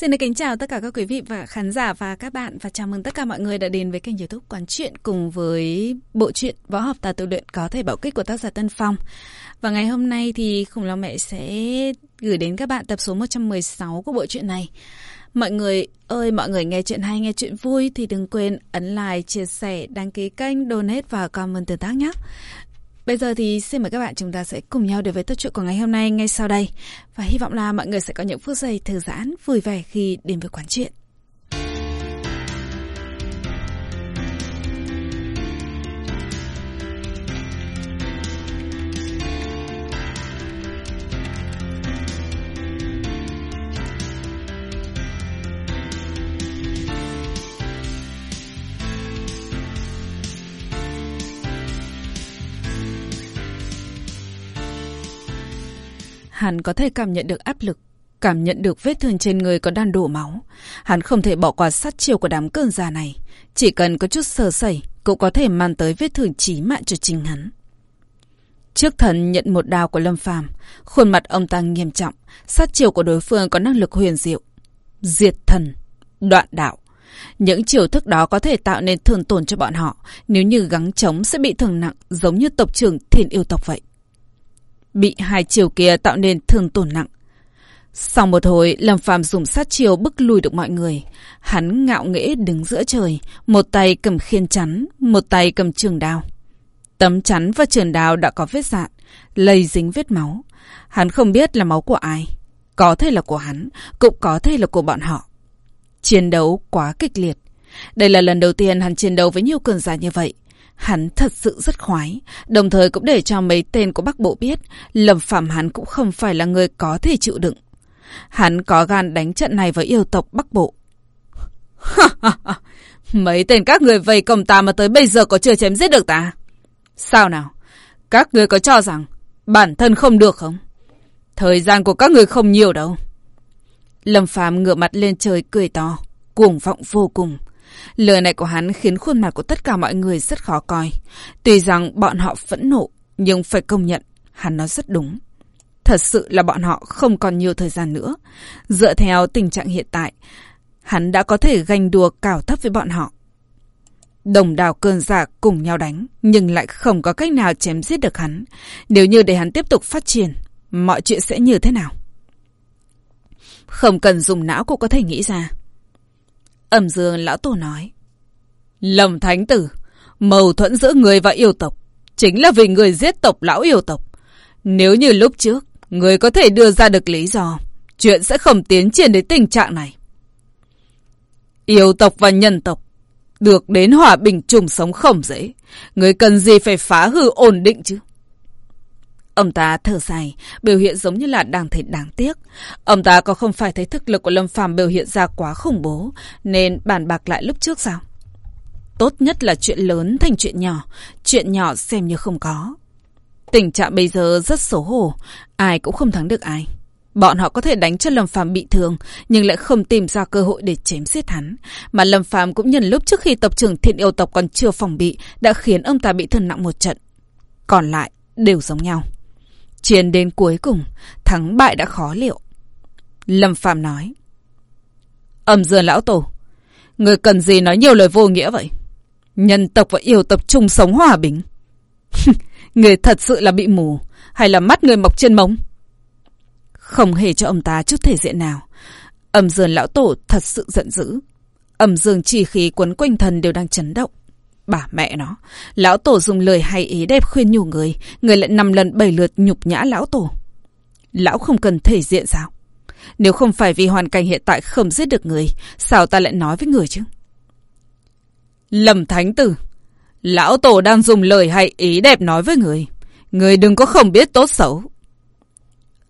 Xin được kính chào tất cả các quý vị và khán giả và các bạn và chào mừng tất cả mọi người đã đến với kênh youtube Quán Chuyện cùng với bộ truyện Võ học tà tự luyện có thể bảo kích của tác giả Tân Phong. Và ngày hôm nay thì Khủng Long Mẹ sẽ gửi đến các bạn tập số 116 của bộ truyện này. Mọi người ơi, mọi người nghe chuyện hay, nghe chuyện vui thì đừng quên ấn like, chia sẻ, đăng ký kênh, donate và comment tương tác nhé. Bây giờ thì xin mời các bạn chúng ta sẽ cùng nhau đến với câu chuyện của ngày hôm nay ngay sau đây. Và hy vọng là mọi người sẽ có những phút giây thư giãn, vui vẻ khi đến với quán chuyện. Hắn có thể cảm nhận được áp lực, cảm nhận được vết thương trên người có đang đổ máu. Hắn không thể bỏ qua sát chiêu của đám cơn già này. Chỉ cần có chút sơ sẩy, cũng có thể mang tới vết thương chí mạng cho chính hắn. Trước thần nhận một đao của Lâm Phàm, khuôn mặt ông ta nghiêm trọng, sát chiêu của đối phương có năng lực huyền diệu. Diệt thần, đoạn đạo. Những chiêu thức đó có thể tạo nên thương tổn cho bọn họ, nếu như gắng chống sẽ bị thương nặng giống như tộc trưởng thiên yêu tộc vậy bị hai chiều kia tạo nên thương tổn nặng. Sau một hồi, Lâm Phàm dùng sát chiều bức lùi được mọi người. Hắn ngạo nghễ đứng giữa trời, một tay cầm khiên chắn, một tay cầm trường đao. Tấm chắn và trường đao đã có vết dạn, lây dính vết máu. Hắn không biết là máu của ai. Có thể là của hắn, cũng có thể là của bọn họ. Chiến đấu quá kịch liệt. Đây là lần đầu tiên hắn chiến đấu với nhiều cường giả như vậy. Hắn thật sự rất khoái, đồng thời cũng để cho mấy tên của Bắc Bộ biết, Lâm Phạm hắn cũng không phải là người có thể chịu đựng. Hắn có gan đánh trận này với yêu tộc Bắc Bộ. mấy tên các người vây công ta mà tới bây giờ có chưa chém giết được ta? Sao nào? Các người có cho rằng bản thân không được không? Thời gian của các người không nhiều đâu. Lâm Phạm ngửa mặt lên trời cười to, cuồng vọng vô cùng. Lời này của hắn khiến khuôn mặt của tất cả mọi người rất khó coi. Tuy rằng bọn họ phẫn nộ, nhưng phải công nhận, hắn nói rất đúng. Thật sự là bọn họ không còn nhiều thời gian nữa. Dựa theo tình trạng hiện tại, hắn đã có thể ganh đùa cào thấp với bọn họ. Đồng đào cơn giả cùng nhau đánh, nhưng lại không có cách nào chém giết được hắn. Nếu như để hắn tiếp tục phát triển, mọi chuyện sẽ như thế nào? Không cần dùng não cũng có thể nghĩ ra. Ẩm dương lão tổ nói. Lầm thánh tử, mâu thuẫn giữa người và yêu tộc, chính là vì người giết tộc lão yêu tộc. Nếu như lúc trước, người có thể đưa ra được lý do, chuyện sẽ không tiến triển đến tình trạng này. Yêu tộc và nhân tộc, được đến hòa bình chung sống không dễ. Người cần gì phải phá hư ổn định chứ? Ông ta thở dài, biểu hiện giống như là đang thấy đáng tiếc. Ông ta có không phải thấy thực lực của Lâm Phàm biểu hiện ra quá khủng bố, nên bàn bạc lại lúc trước sao? Tốt nhất là chuyện lớn thành chuyện nhỏ, chuyện nhỏ xem như không có. Tình trạng bây giờ rất xấu hổ, ai cũng không thắng được ai. Bọn họ có thể đánh cho Lâm Phàm bị thương, nhưng lại không tìm ra cơ hội để chém giết hắn. Mà Lâm Phàm cũng nhân lúc trước khi tập trưởng thiện yêu tộc còn chưa phòng bị, đã khiến ông ta bị thương nặng một trận. Còn lại, đều giống nhau. Chiến đến cuối cùng, thắng bại đã khó liệu. Lâm Phạm nói. Âm dương lão tổ, người cần gì nói nhiều lời vô nghĩa vậy? Nhân tộc và yêu tộc chung sống hòa bình. người thật sự là bị mù, hay là mắt người mọc trên mống? Không hề cho ông ta chút thể diện nào. Âm dương lão tổ thật sự giận dữ. Âm dương chi khí quấn quanh thần đều đang chấn động. Bà mẹ nó, lão tổ dùng lời hay ý đẹp khuyên nhủ người, người lại năm lần bảy lượt nhục nhã lão tổ. Lão không cần thể diện sao? Nếu không phải vì hoàn cảnh hiện tại không giết được người, sao ta lại nói với người chứ? Lầm thánh tử, lão tổ đang dùng lời hay ý đẹp nói với người. Người đừng có không biết tốt xấu.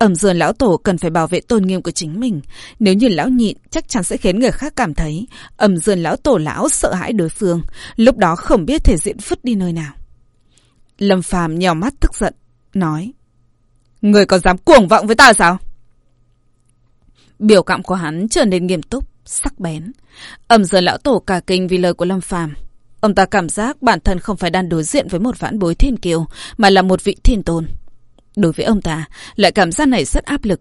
Ẩm dườn lão tổ cần phải bảo vệ tôn nghiêm của chính mình. Nếu như lão nhịn, chắc chắn sẽ khiến người khác cảm thấy ẩm dườn lão tổ lão sợ hãi đối phương. Lúc đó không biết thể diện phứt đi nơi nào. Lâm phàm nhèo mắt tức giận, nói. Người có dám cuồng vọng với ta sao? Biểu cảm của hắn trở nên nghiêm túc, sắc bén. Ẩm dườn lão tổ cả kinh vì lời của Lâm phàm. Ông ta cảm giác bản thân không phải đang đối diện với một vãn bối thiên kiều, mà là một vị thiên tôn. Đối với ông ta, lại cảm giác này rất áp lực.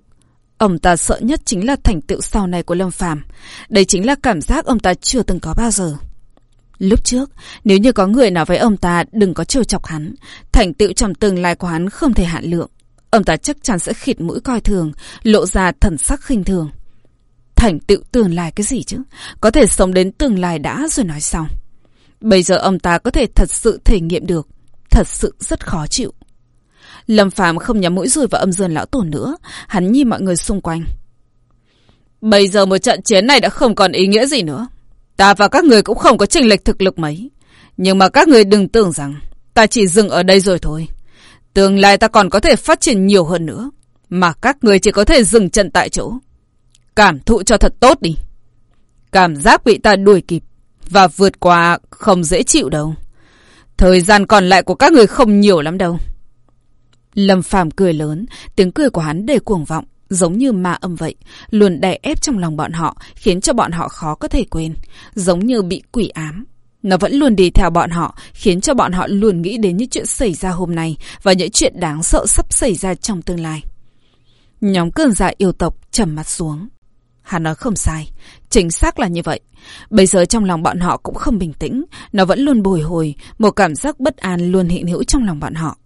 Ông ta sợ nhất chính là thành tựu sau này của Lâm Phàm. Đây chính là cảm giác ông ta chưa từng có bao giờ. Lúc trước, nếu như có người nào với ông ta đừng có trêu chọc hắn, thành tựu trong tương lai của hắn không thể hạn lượng. Ông ta chắc chắn sẽ khịt mũi coi thường, lộ ra thần sắc khinh thường. Thành tựu tương lai cái gì chứ? Có thể sống đến tương lai đã rồi nói xong. Bây giờ ông ta có thể thật sự thể nghiệm được. Thật sự rất khó chịu. Lâm Phàm không nhắm mũi rùi vào âm dương lão tổ nữa. Hắn nhìn mọi người xung quanh. Bây giờ một trận chiến này đã không còn ý nghĩa gì nữa. Ta và các người cũng không có chênh lệch thực lực mấy. Nhưng mà các người đừng tưởng rằng ta chỉ dừng ở đây rồi thôi. Tương lai ta còn có thể phát triển nhiều hơn nữa. Mà các người chỉ có thể dừng chân tại chỗ. Cảm thụ cho thật tốt đi. Cảm giác bị ta đuổi kịp và vượt qua không dễ chịu đâu. Thời gian còn lại của các người không nhiều lắm đâu. Lâm Phàm cười lớn, tiếng cười của hắn đầy cuồng vọng, giống như ma âm vậy, luôn đè ép trong lòng bọn họ, khiến cho bọn họ khó có thể quên, giống như bị quỷ ám. Nó vẫn luôn đi theo bọn họ, khiến cho bọn họ luôn nghĩ đến những chuyện xảy ra hôm nay và những chuyện đáng sợ sắp xảy ra trong tương lai. Nhóm cơn giả yêu tộc trầm mặt xuống. Hắn nói không sai, chính xác là như vậy. Bây giờ trong lòng bọn họ cũng không bình tĩnh, nó vẫn luôn bồi hồi, một cảm giác bất an luôn hiện hữu trong lòng bọn họ.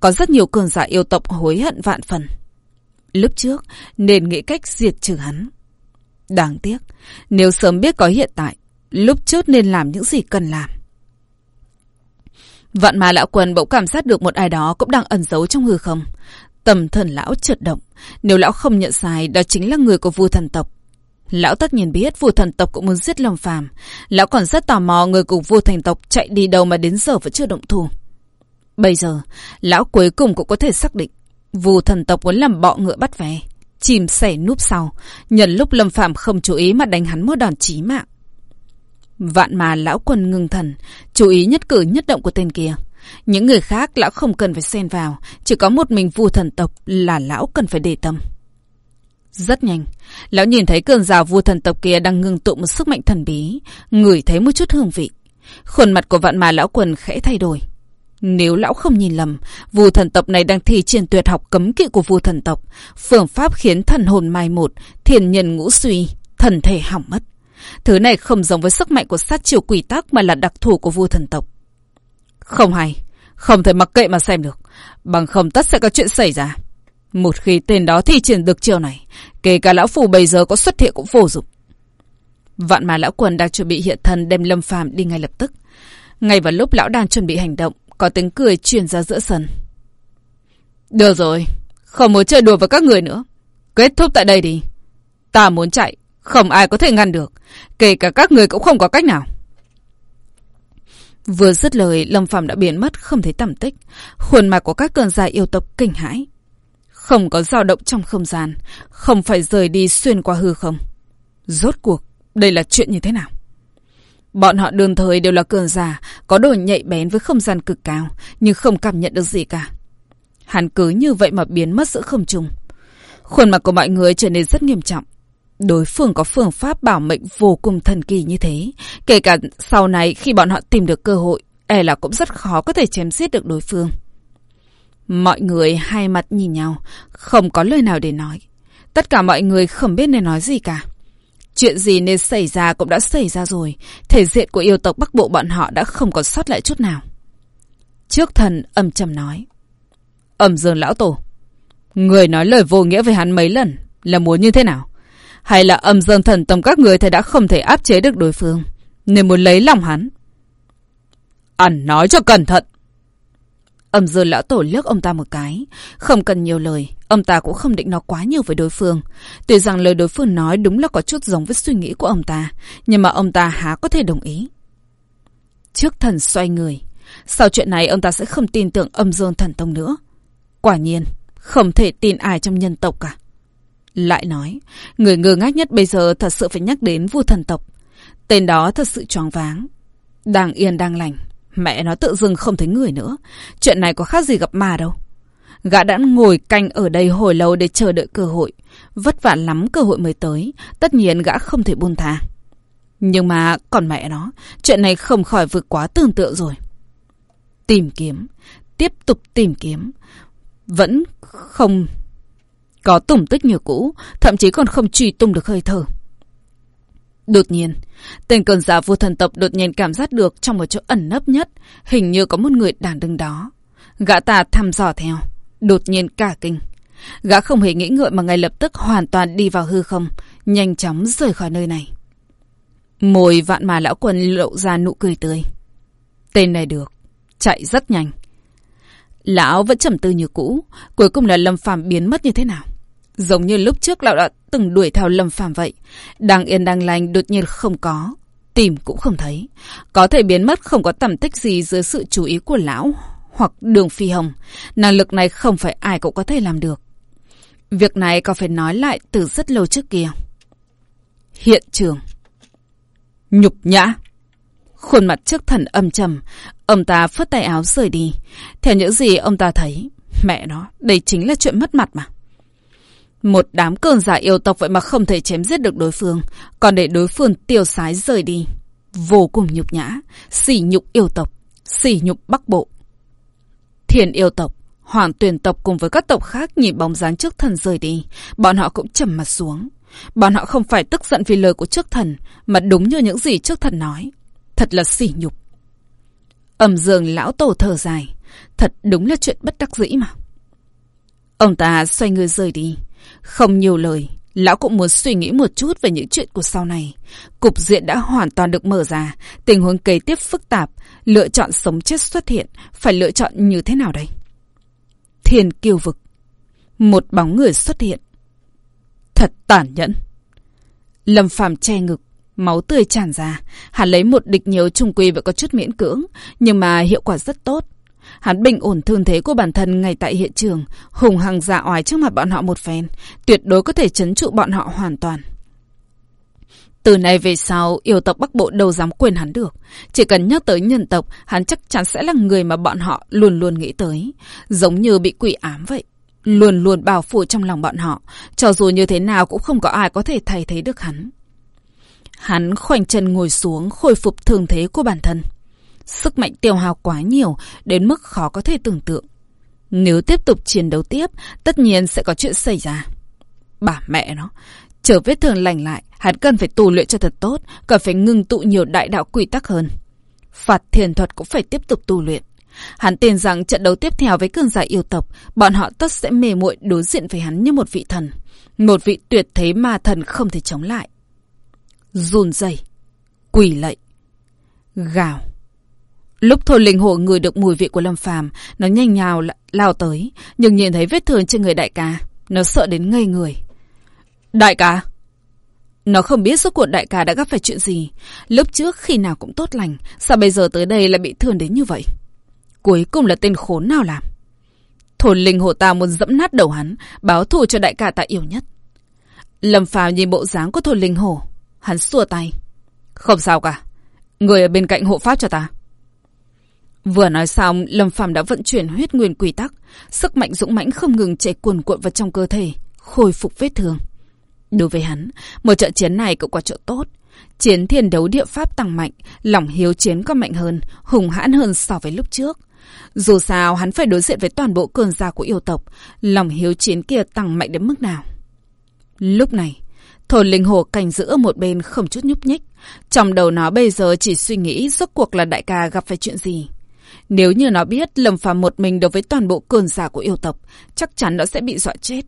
Có rất nhiều cường giả yêu tộc hối hận vạn phần. Lúc trước, nên nghĩ cách diệt trừ hắn. Đáng tiếc, nếu sớm biết có hiện tại, lúc trước nên làm những gì cần làm. Vạn mà lão quần bỗng cảm giác được một ai đó cũng đang ẩn giấu trong hư không. Tầm thần lão chợt động. Nếu lão không nhận sai, đó chính là người của vua thần tộc. Lão tất nhiên biết vua thần tộc cũng muốn giết lòng Phàm. Lão còn rất tò mò người cùng vua thần tộc chạy đi đâu mà đến giờ vẫn chưa động thủ. Bây giờ, lão cuối cùng cũng có thể xác định vua thần tộc muốn làm bọ ngựa bắt vé. Chìm sẻ núp sau, nhận lúc Lâm Phạm không chú ý mà đánh hắn một đòn chí mạng. Vạn mà lão quân ngưng thần, chú ý nhất cử nhất động của tên kia. Những người khác lão không cần phải xen vào, chỉ có một mình vua thần tộc là lão cần phải để tâm. Rất nhanh, lão nhìn thấy cơn rào vua thần tộc kia đang ngưng tụ một sức mạnh thần bí, ngửi thấy một chút hương vị. Khuôn mặt của vạn mà lão quần khẽ thay đổi. Nếu lão không nhìn lầm, vua thần tộc này đang thi triển tuyệt học cấm kỵ của vua thần tộc. Phương pháp khiến thần hồn mai một, thiền nhân ngũ suy, thần thể hỏng mất. Thứ này không giống với sức mạnh của sát triều quỷ tác mà là đặc thù của vua thần tộc. Không hay, không thể mặc kệ mà xem được. Bằng không tất sẽ có chuyện xảy ra. Một khi tên đó thi triển được chiều này, kể cả lão phù bây giờ có xuất hiện cũng vô dụng. Vạn mà lão quần đang chuẩn bị hiện thân đem lâm phàm đi ngay lập tức. Ngay vào lúc lão đang chuẩn bị hành động, có tiếng cười truyền ra giữa sân. Được rồi, không muốn chơi đùa với các người nữa. Kết thúc tại đây đi. Ta muốn chạy, không ai có thể ngăn được. Kể cả các người cũng không có cách nào. Vừa dứt lời, Lâm phạm đã biến mất, không thấy tầm tích. Khuôn mặt của các cơn dài yêu tộc kinh hãi. Không có dao động trong không gian, không phải rời đi xuyên qua hư không. Rốt cuộc, đây là chuyện như thế nào? Bọn họ đương thời đều là cường giả, có đồ nhạy bén với không gian cực cao, nhưng không cảm nhận được gì cả. Hắn cứ như vậy mà biến mất giữa không trung. Khuôn mặt của mọi người trở nên rất nghiêm trọng. Đối phương có phương pháp bảo mệnh vô cùng thần kỳ như thế. Kể cả sau này khi bọn họ tìm được cơ hội, e là cũng rất khó có thể chém giết được đối phương. Mọi người hai mặt nhìn nhau, không có lời nào để nói. Tất cả mọi người không biết nên nói gì cả. Chuyện gì nên xảy ra cũng đã xảy ra rồi. Thể diện của yêu tộc Bắc Bộ bọn họ đã không còn sót lại chút nào. Trước thần âm trầm nói. Âm dương lão tổ. Người nói lời vô nghĩa với hắn mấy lần là muốn như thế nào? Hay là âm dương thần tông các người thì đã không thể áp chế được đối phương, Nên muốn lấy lòng hắn Ăn nói cho cẩn thận Âm dương lão tổ liếc ông ta một cái Không cần nhiều lời Ông ta cũng không định nói quá nhiều với đối phương Tuy rằng lời đối phương nói đúng là có chút giống với suy nghĩ của ông ta Nhưng mà ông ta há có thể đồng ý Trước thần xoay người Sau chuyện này ông ta sẽ không tin tưởng âm dương thần tông nữa Quả nhiên Không thể tin ai trong nhân tộc cả lại nói, người ngơ ngác nhất bây giờ thật sự phải nhắc đến vua thần tộc. Tên đó thật sự choáng váng. Đang yên đang lành. Mẹ nó tự dưng không thấy người nữa. Chuyện này có khác gì gặp ma đâu. Gã đã ngồi canh ở đây hồi lâu để chờ đợi cơ hội. Vất vả lắm cơ hội mới tới. Tất nhiên gã không thể buông tha. Nhưng mà còn mẹ nó, chuyện này không khỏi vượt quá tưởng tượng rồi. Tìm kiếm, tiếp tục tìm kiếm. Vẫn không Có tủng tích như cũ, thậm chí còn không truy tung được hơi thở. Đột nhiên, tên cơn giả vô thần tộc đột nhiên cảm giác được trong một chỗ ẩn nấp nhất, hình như có một người đang đứng đó. Gã ta thăm dò theo, đột nhiên cả kinh. Gã không hề nghĩ ngợi mà ngay lập tức hoàn toàn đi vào hư không, nhanh chóng rời khỏi nơi này. Môi vạn mà lão quần lộ ra nụ cười tươi. Tên này được, chạy rất nhanh. Lão vẫn trầm tư như cũ, cuối cùng là Lâm Phàm biến mất như thế nào? Giống như lúc trước lão đã từng đuổi theo Lâm Phàm vậy. Đang yên đang lành đột nhiên không có. Tìm cũng không thấy. Có thể biến mất không có tầm tích gì dưới sự chú ý của lão. Hoặc đường phi hồng. Năng lực này không phải ai cũng có thể làm được. Việc này có phải nói lại từ rất lâu trước kia. Hiện trường. Nhục nhã. Khuôn mặt trước thần âm trầm. Ông ta phất tay áo rời đi. Theo những gì ông ta thấy. Mẹ nó, đây chính là chuyện mất mặt mà. Một đám cường giả yêu tộc vậy mà không thể chém giết được đối phương, còn để đối phương tiêu sái rời đi. Vô cùng nhục nhã, sỉ nhục yêu tộc, sỉ nhục bắc bộ. Thiền yêu tộc, hoàng tuyển tộc cùng với các tộc khác nhìn bóng dáng trước thần rời đi, bọn họ cũng trầm mặt xuống. Bọn họ không phải tức giận vì lời của trước thần, mà đúng như những gì trước thần nói. Thật là sỉ nhục. Ẩm dường lão tổ thở dài, thật đúng là chuyện bất đắc dĩ mà. Ông ta xoay người rời đi. Không nhiều lời, lão cũng muốn suy nghĩ một chút về những chuyện của sau này. Cục diện đã hoàn toàn được mở ra, tình huống kế tiếp phức tạp, lựa chọn sống chết xuất hiện, phải lựa chọn như thế nào đây? Thiên kiêu vực. Một bóng người xuất hiện. Thật tàn nhẫn. Lâm phàm che ngực, máu tươi tràn ra. Hắn lấy một địch nhiều trung quy vẫn có chút miễn cưỡng, nhưng mà hiệu quả rất tốt. Hắn bình ổn thương thế của bản thân ngay tại hiện trường, hùng hằng dạ oai trước mặt bọn họ một phen, tuyệt đối có thể chấn trụ bọn họ hoàn toàn. Từ nay về sau, yêu tộc Bắc Bộ đâu dám quên hắn được. Chỉ cần nhắc tới nhân tộc, hắn chắc chắn sẽ là người mà bọn họ luôn luôn nghĩ tới. Giống như bị quỷ ám vậy. Luôn luôn bao phủ trong lòng bọn họ. Cho dù như thế nào cũng không có ai có thể thay thế được hắn. Hắn khoanh chân ngồi xuống, khôi phục thương thế của bản thân. Sức mạnh tiêu hao quá nhiều, đến mức khó có thể tưởng tượng. Nếu tiếp tục chiến đấu tiếp, tất nhiên sẽ có chuyện xảy ra. Bà mẹ nó, chờ vết thương lành lại, hắn cần phải tu luyện cho thật tốt, cần phải ngưng tụ nhiều đại đạo quy tắc hơn. Phạt thiền thuật cũng phải tiếp tục tu luyện. Hắn tin rằng trận đấu tiếp theo với cường giả yêu tộc, bọn họ tất sẽ mê muội đối diện với hắn như một vị thần. Một vị tuyệt thế ma thần không thể chống lại. Run rẩy, quỳ lạy, gào. Lúc Thôi Linh Hổ ngửi được mùi vị của Lâm Phàm, nó nhanh nhào lao tới, nhưng nhìn thấy vết thương trên người đại ca, nó sợ đến ngây người. Đại ca! Nó không biết số cuộc đại ca đã gặp phải chuyện gì. Lúc trước khi nào cũng tốt lành, sao bây giờ tới đây lại bị thương đến như vậy? Cuối cùng là tên khốn nào làm? Thổ linh hổ ta muốn dẫm nát đầu hắn, báo thù cho đại ca ta yêu nhất. Lâm Phàm nhìn bộ dáng của thổ linh hổ, hắn xua tay. Không sao cả, người ở bên cạnh hộ pháp cho ta. Vừa nói xong, Lâm Phàm đã vận chuyển huyết nguyên quy tắc, sức mạnh dũng mãnh không ngừng chảy cuồn cuộn vào trong cơ thể, khôi phục vết thương. Đối với hắn, một trận chiến này cũng có chỗ tốt. Chiến thiên đấu địa pháp tăng mạnh, lòng hiếu chiến có mạnh hơn, hùng hãn hơn so với lúc trước. Dù sao, hắn phải đối diện với toàn bộ cường gia của yêu tộc, lòng hiếu chiến kia tăng mạnh đến mức nào. Lúc này, thổ linh hồ cành giữ ở một bên không chút nhúc nhích. Trong đầu nó bây giờ chỉ suy nghĩ rốt cuộc là đại ca gặp phải chuyện gì. Nếu như nó biết Lâm Phàm một mình đối với toàn bộ cường giả của yêu tộc, chắc chắn nó sẽ bị dọa chết.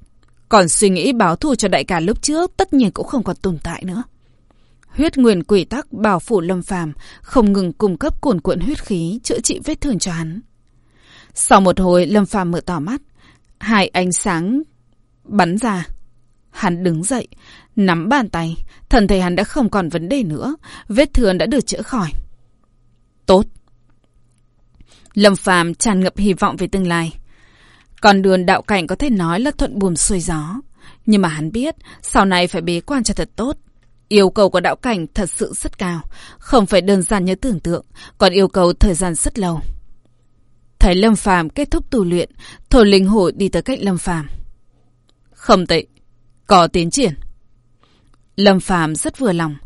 Còn suy nghĩ báo thù cho đại ca lúc trước tất nhiên cũng không còn tồn tại nữa. Huyết nguyên quỷ tắc bảo phủ Lâm Phàm không ngừng cung cấp cuồn cuộn huyết khí chữa trị vết thương cho hắn. Sau một hồi Lâm Phàm mở to mắt, hai ánh sáng bắn ra. Hắn đứng dậy, nắm bàn tay, thần thể hắn đã không còn vấn đề nữa, vết thương đã được chữa khỏi. Tốt. Lâm Phàm tràn ngập hy vọng về tương lai. Con đường đạo cảnh có thể nói là thuận buồm xuôi gió. Nhưng mà hắn biết, sau này phải bế quan cho thật tốt. Yêu cầu của đạo cảnh thật sự rất cao, không phải đơn giản như tưởng tượng, còn yêu cầu thời gian rất lâu. Thấy Lâm Phàm kết thúc tu luyện, Thổ Linh Hổ đi tới cạnh Lâm Phàm. Không tệ, có tiến triển. Lâm Phàm rất vừa lòng,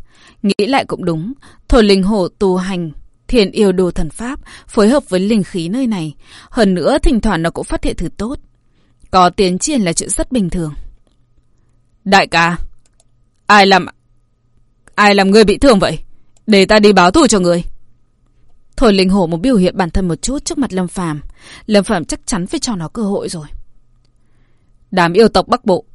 nghĩ lại cũng đúng, Thổ Linh Hổ tu hành Thiền yêu đồ thần pháp, phối hợp với linh khí nơi này. Hơn nữa, thỉnh thoảng nó cũng phát hiện thứ tốt. Có tiến triển là chuyện rất bình thường. Đại ca, ai làm... Ai làm ngươi bị thương vậy? Để ta đi báo thù cho ngươi. Thôi linh hổ muốn biểu hiện bản thân một chút trước mặt Lâm Phàm Lâm Phàm chắc chắn phải cho nó cơ hội rồi. Đám yêu tộc Bắc Bộ.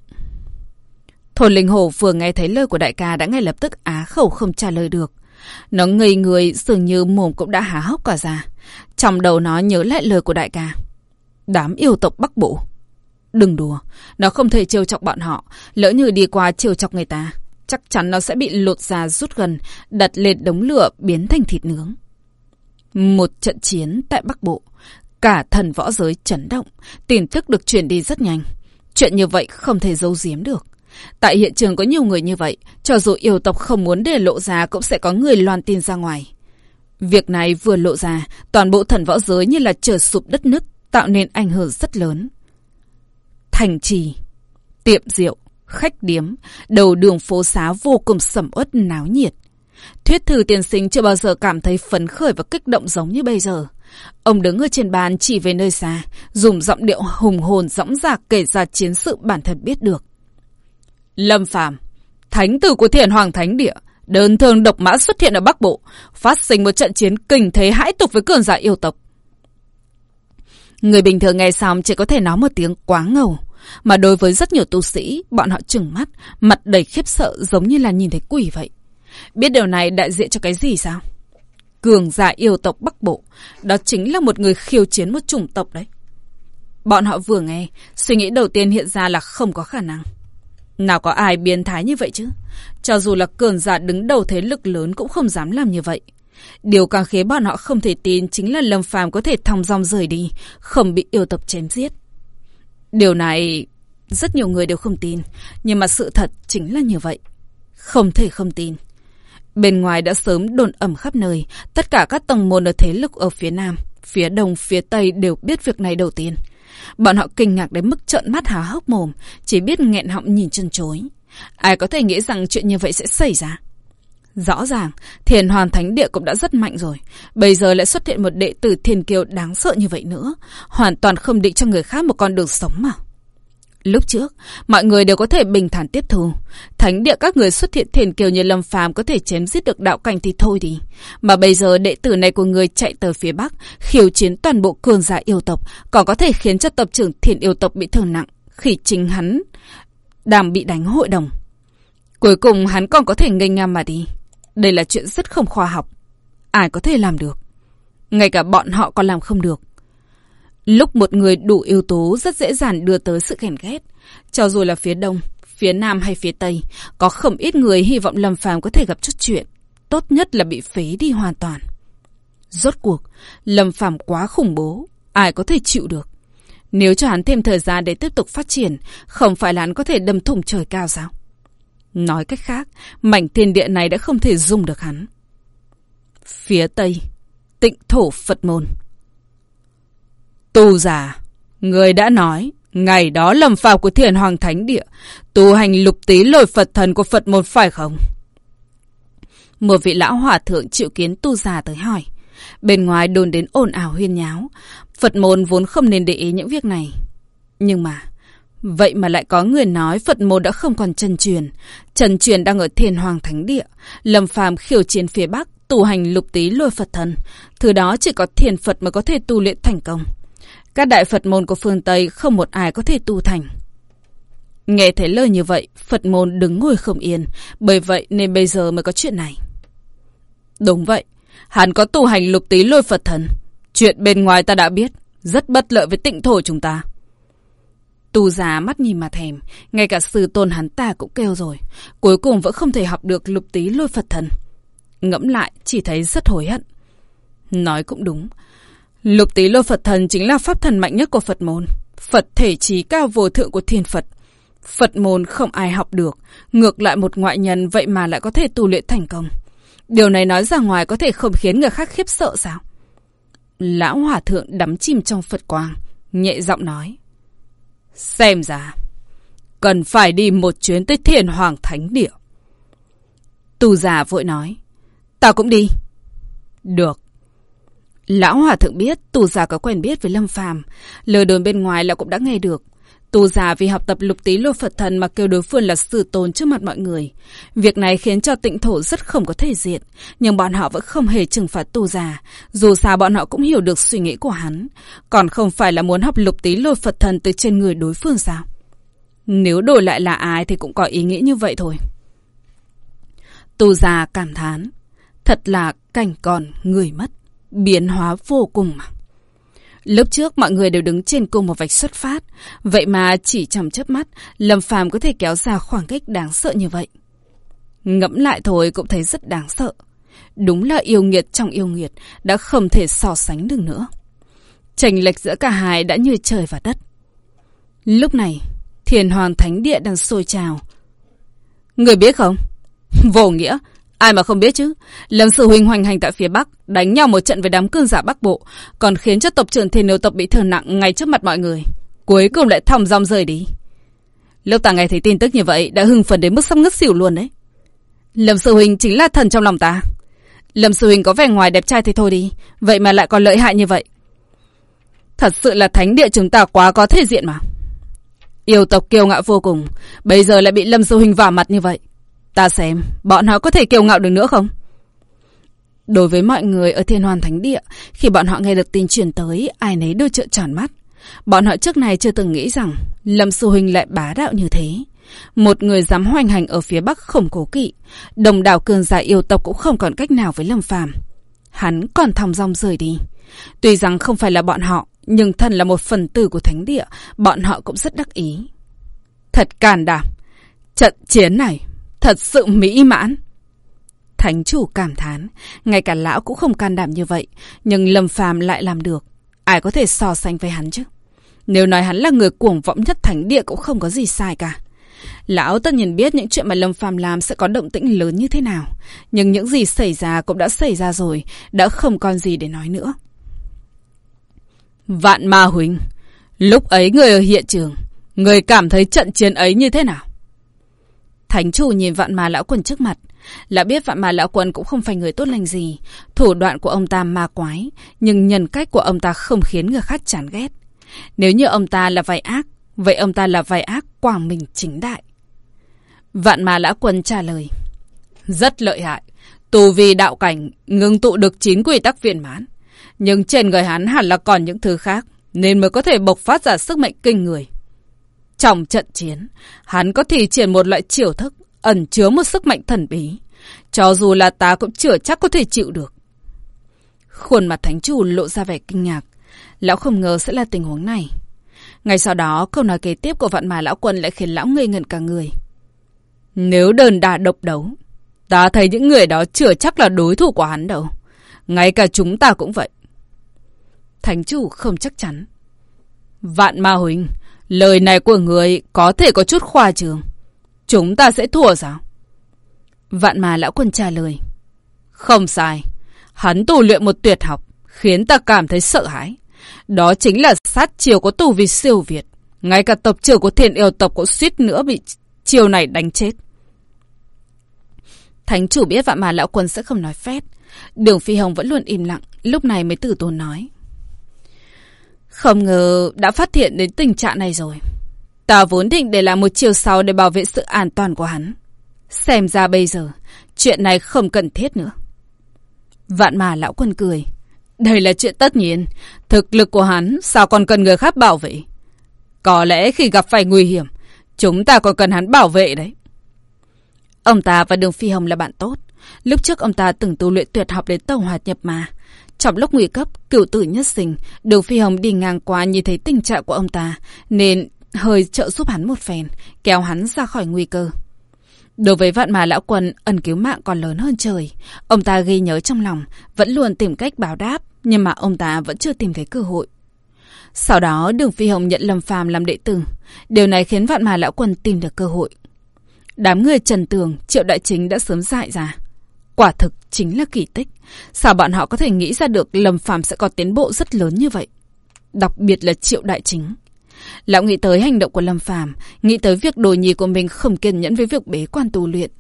Thôi linh hổ vừa nghe thấy lời của đại ca đã ngay lập tức á khẩu không trả lời được. Nó ngây người dường như mồm cũng đã há hốc cả ra. Trong đầu nó nhớ lại lời của đại ca. Đám yêu tộc Bắc Bộ. Đừng đùa, nó không thể trêu chọc bọn họ. Lỡ như đi qua trêu chọc người ta, chắc chắn nó sẽ bị lột ra rút gần, đặt lên đống lửa biến thành thịt nướng. Một trận chiến tại Bắc Bộ. Cả thần võ giới chấn động, tin tức được truyền đi rất nhanh. Chuyện như vậy không thể giấu giếm được. Tại hiện trường có nhiều người như vậy, cho dù yêu tộc không muốn để lộ ra cũng sẽ có người loan tin ra ngoài. Việc này vừa lộ ra, toàn bộ thần võ giới như là trở sụp đất nứt, tạo nên ảnh hưởng rất lớn. Thành trì, tiệm rượu, khách điếm, đầu đường phố xá vô cùng sầm uất náo nhiệt. Thuyết thư tiên sinh chưa bao giờ cảm thấy phấn khởi và kích động giống như bây giờ. Ông đứng ở trên bàn chỉ về nơi xa, dùng giọng điệu hùng hồn dõng dạc kể ra chiến sự bản thân biết được. Lâm Phàm, thánh tử của Thiền Hoàng Thánh Địa, đơn thương độc mã xuất hiện ở Bắc Bộ, phát sinh một trận chiến kinh thế hãi tục với cường giả yêu tộc. Người bình thường nghe xong chỉ có thể nói một tiếng quá ngầu. Mà đối với rất nhiều tu sĩ, bọn họ trừng mắt, mặt đầy khiếp sợ giống như là nhìn thấy quỷ vậy. Biết điều này đại diện cho cái gì sao? Cường giả yêu tộc Bắc Bộ, đó chính là một người khiêu chiến một chủng tộc đấy. Bọn họ vừa nghe, suy nghĩ đầu tiên hiện ra là không có khả năng. Nào có ai biến thái như vậy chứ? Cho dù là cường giả đứng đầu thế lực lớn cũng không dám làm như vậy. Điều càng khiến bọn họ không thể tin chính là Lâm Phàm có thể thong dong rời đi, không bị yêu tập chém giết. Điều này rất nhiều người đều không tin, nhưng mà sự thật chính là như vậy. Không thể không tin. Bên ngoài đã sớm đồn ẩm khắp nơi, tất cả các tầng môn ở thế lực ở phía Nam, phía Đông, phía Tây đều biết việc này đầu tiên. Bọn họ kinh ngạc đến mức trợn mắt há hốc mồm, chỉ biết nghẹn họng nhìn chân chối. Ai có thể nghĩ rằng chuyện như vậy sẽ xảy ra? Rõ ràng, thiền hoàn thánh địa cũng đã rất mạnh rồi. Bây giờ lại xuất hiện một đệ tử thiền kiều đáng sợ như vậy nữa. Hoàn toàn không định cho người khác một con đường sống mà. Lúc trước, mọi người đều có thể bình thản tiếp thu. Thánh địa các người xuất hiện thiền kiều như lâm phàm có thể chém giết được đạo cảnh thì thôi đi. Mà bây giờ đệ tử này của người chạy tới phía bắc, khiêu chiến toàn bộ cường giả yêu tộc, còn có thể khiến cho tập trưởng thiền yêu tộc bị thương nặng, khi chính hắn đàm bị đánh hội đồng. Cuối cùng hắn còn có thể ngây ngang mà đi. Đây là chuyện rất không khoa học. Ai có thể làm được? Ngay cả bọn họ còn làm không được. Lúc một người đủ yếu tố rất dễ dàng đưa tới sự ghen ghét. Cho dù là phía đông, phía nam hay phía tây, có không ít người hy vọng Lâm Phàm có thể gặp chút chuyện. Tốt nhất là bị phế đi hoàn toàn. Rốt cuộc, Lâm Phàm quá khủng bố, ai có thể chịu được. Nếu cho hắn thêm thời gian để tiếp tục phát triển, không phải là hắn có thể đâm thủng trời cao sao? Nói cách khác, mảnh thiên địa này đã không thể dùng được hắn. Phía Tây, tịnh thổ Phật môn. Tu giả, người đã nói, ngày đó lầm phàm của thiền hoàng thánh địa, tu hành lục tí lôi Phật thần của Phật môn phải không? Một vị lão hòa thượng chịu kiến tu già tới hỏi. Bên ngoài đồn đến ồn ào huyên nháo. Phật môn vốn không nên để ý những việc này. Nhưng mà, vậy mà lại có người nói Phật môn đã không còn chân truyền. Trần truyền đang ở thiền hoàng thánh địa. Lâm phàm khiêu chiến phía Bắc, tu hành lục tí lôi Phật thần. Thứ đó chỉ có thiền Phật mới có thể tu luyện thành công. Các đại Phật môn của phương Tây không một ai có thể tu thành. Nghe thấy lời như vậy, Phật môn đứng ngồi không yên, bởi vậy nên bây giờ mới có chuyện này. Đúng vậy, hắn có tu hành lục tí lôi Phật thần. Chuyện bên ngoài ta đã biết, rất bất lợi với tịnh thổ chúng ta. Tu già mắt nhìn mà thèm, ngay cả sư tôn hắn ta cũng kêu rồi. Cuối cùng vẫn không thể học được lục tí lôi Phật thần. Ngẫm lại, chỉ thấy rất hối hận. Nói cũng đúng, Lục tí lô Phật thần chính là pháp thần mạnh nhất của Phật môn. Phật thể trí cao vô thượng của thiên Phật. Phật môn không ai học được. Ngược lại một ngoại nhân vậy mà lại có thể tu luyện thành công. Điều này nói ra ngoài có thể không khiến người khác khiếp sợ sao? Lão Hòa Thượng đắm chìm trong Phật quang. Nhẹ giọng nói. Xem ra. Cần phải đi một chuyến tới thiền hoàng thánh địa. Tù già vội nói. Tao cũng đi. Được. Lão Hòa Thượng biết, tù già có quen biết với Lâm Phàm lời đồn bên ngoài là cũng đã nghe được. tù già vì học tập lục tí lô Phật thần mà kêu đối phương là sư tôn trước mặt mọi người. Việc này khiến cho tịnh thổ rất không có thể diện. Nhưng bọn họ vẫn không hề trừng phạt tù già Dù sao bọn họ cũng hiểu được suy nghĩ của hắn. Còn không phải là muốn học lục tí lô Phật thần từ trên người đối phương sao? Nếu đổi lại là ai thì cũng có ý nghĩ như vậy thôi. tù già cảm thán. Thật là cảnh còn người mất. Biến hóa vô cùng mà. Lớp trước mọi người đều đứng trên cùng một vạch xuất phát. Vậy mà chỉ trong chớp mắt, Lâm Phàm có thể kéo ra khoảng cách đáng sợ như vậy. Ngẫm lại thôi cũng thấy rất đáng sợ. Đúng là yêu nghiệt trong yêu nghiệt, đã không thể so sánh được nữa. Tranh lệch giữa cả hai đã như trời và đất. Lúc này, thiền hoàng thánh địa đang sôi trào. Người biết không? Vô nghĩa, Ai mà không biết chứ. Lâm Sư Huynh hoành hành tại phía Bắc, đánh nhau một trận với đám cương giả Bắc Bộ, còn khiến cho tộc trưởng thiên nếu tộc bị thương nặng ngay trước mặt mọi người. Cuối cùng lại thòng dòng rời đi. Lúc ta nghe thấy tin tức như vậy, đã hưng phấn đến mức sắp ngất xỉu luôn đấy. Lâm Sư Huynh chính là thần trong lòng ta. Lâm Sư Huynh có vẻ ngoài đẹp trai thì thôi đi, vậy mà lại còn lợi hại như vậy. Thật sự là thánh địa chúng ta quá có thể diện mà. Yêu tộc kiêu ngạo vô cùng, bây giờ lại bị Lâm Sư Huynh vả mặt như vậy. Ta xem, bọn họ có thể kiêu ngạo được nữa không? Đối với mọi người ở thiên hoàn thánh địa, khi bọn họ nghe được tin truyền tới, ai nấy đều trợn tròn mắt. Bọn họ trước này chưa từng nghĩ rằng Lâm Sư Huynh lại bá đạo như thế. Một người dám hoành hành ở phía Bắc không cố kỵ, đồng đảo cường giả yêu tộc cũng không còn cách nào với Lâm Phàm. Hắn còn thòng rong rời đi. Tuy rằng không phải là bọn họ, nhưng thân là một phần tử của thánh địa, bọn họ cũng rất đắc ý. Thật can đảm. Trận chiến này Thật sự mỹ mãn. Thánh chủ cảm thán, ngay cả lão cũng không can đảm như vậy, nhưng Lâm Phàm lại làm được. Ai có thể so sánh với hắn chứ? Nếu nói hắn là người cuồng vọng nhất thánh địa cũng không có gì sai cả. Lão tất nhiên biết những chuyện mà Lâm Phàm làm sẽ có động tĩnh lớn như thế nào. Nhưng những gì xảy ra cũng đã xảy ra rồi, đã không còn gì để nói nữa. Vạn Ma Huỳnh, lúc ấy người ở hiện trường, người cảm thấy trận chiến ấy như thế nào? Thánh chủ nhìn vạn mà lão quần trước mặt. Lão biết vạn mà lão quần cũng không phải người tốt lành gì. Thủ đoạn của ông ta ma quái. Nhưng nhân cách của ông ta không khiến người khác chán ghét. Nếu như ông ta là vai ác, vậy ông ta là vai ác quảng mình chính đại. Vạn mà lão quân trả lời. Rất lợi hại. Tù vì đạo cảnh ngưng tụ được chín quy tắc viên mãn. Nhưng trên người hắn hẳn là còn những thứ khác. Nên mới có thể bộc phát ra sức mạnh kinh người. Trong trận chiến, hắn có thể triển một loại chiều thức, ẩn chứa một sức mạnh thần bí. Cho dù là ta cũng chưa chắc có thể chịu được. Khuôn mặt thánh chủ lộ ra vẻ kinh ngạc. Lão không ngờ sẽ là tình huống này. Ngay sau đó, câu nói kế tiếp của vạn mà lão quân lại khiến lão ngây ngẩn cả người. Nếu đơn đà độc đấu, ta thấy những người đó chưa chắc là đối thủ của hắn đâu. Ngay cả chúng ta cũng vậy. Thánh chủ không chắc chắn. Vạn ma huynh Lời này của người có thể có chút khoa trường. Chúng ta sẽ thua sao? Vạn mà lão quân trả lời. Không sai. Hắn tu luyện một tuyệt học, khiến ta cảm thấy sợ hãi. Đó chính là sát chiều có tù vì siêu việt. Ngay cả tộc trưởng của thiền yêu tộc cũng suýt nữa bị chiều này đánh chết. Thánh chủ biết vạn mà lão quân sẽ không nói phét. Đường Phi Hồng vẫn luôn im lặng, lúc này mới từ tốn nói. Không ngờ đã phát hiện đến tình trạng này rồi. Ta vốn định để làm một chiều sau để bảo vệ sự an toàn của hắn. Xem ra bây giờ, chuyện này không cần thiết nữa. Vạn mà lão quân cười. Đây là chuyện tất nhiên. Thực lực của hắn sao còn cần người khác bảo vệ? Có lẽ khi gặp phải nguy hiểm, chúng ta còn cần hắn bảo vệ đấy. Ông ta và Đường Phi Hồng là bạn tốt. Lúc trước ông ta từng tu luyện tuyệt học đến tàu hoạt nhập mà. Trong lúc nguy cấp, cửu tử nhất sinh, Đường Phi Hồng đi ngang qua nhìn thấy tình trạng của ông ta, nên hơi trợ giúp hắn một phen, kéo hắn ra khỏi nguy cơ. Đối với vạn mà lão quân, ẩn cứu mạng còn lớn hơn trời. Ông ta ghi nhớ trong lòng, vẫn luôn tìm cách báo đáp, nhưng mà ông ta vẫn chưa tìm thấy cơ hội. Sau đó, Đường Phi Hồng nhận Lâm Phàm làm đệ tử. Điều này khiến vạn mà lão quân tìm được cơ hội. Đám người trần tường, triệu đại chính đã sớm dại ra. Quả thực chính là kỳ tích. Sao bọn họ có thể nghĩ ra được Lâm Phàm sẽ có tiến bộ rất lớn như vậy? Đặc biệt là Triệu Đại Chính. Lão nghĩ tới hành động của Lâm Phàm, nghĩ tới việc đồ nhì của mình không kiên nhẫn với việc bế quan tu luyện.